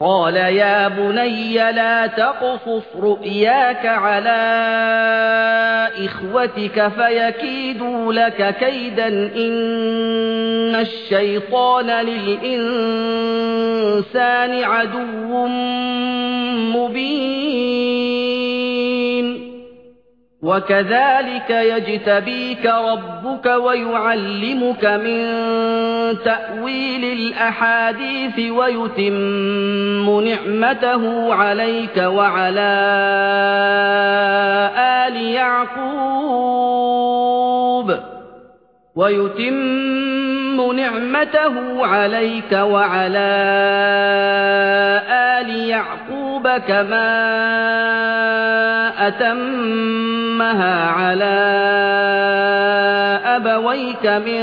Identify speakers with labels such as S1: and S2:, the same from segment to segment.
S1: قال يا بني لا تقصص رؤياك على إخوتك فيكيدوا لك كيدا إن الشيطان للإنسان عدو مبين. وكذلك يجتبيك ربك ويعلمك من تأويل الأحاديث ويتم نعمته عليك وعلى آل يعقوب. ويتم نعمته عليك وعلى آل يعقوب كما أتمها على أبويك من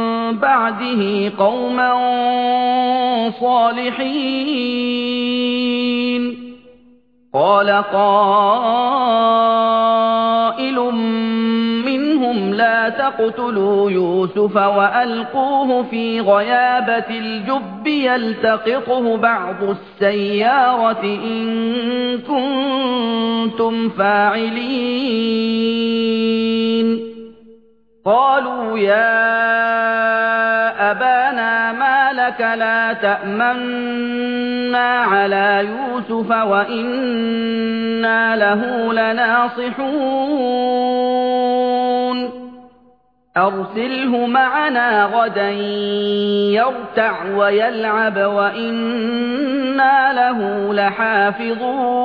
S1: بعده قوما صالحين. قال قائل منهم لا تقتلوا يوسف وألقوه في غيابة الجب يلتقطه بعض السيارة إن كنتم فاعلين. قالوا يا أبانا ما لك لا تأمنا على يوسف وإنا له لناصحون. أرسله معنا غدا يرتع ويلعب وإنا له لحافظون.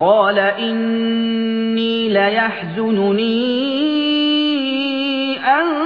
S1: قال إني ليحزنني أن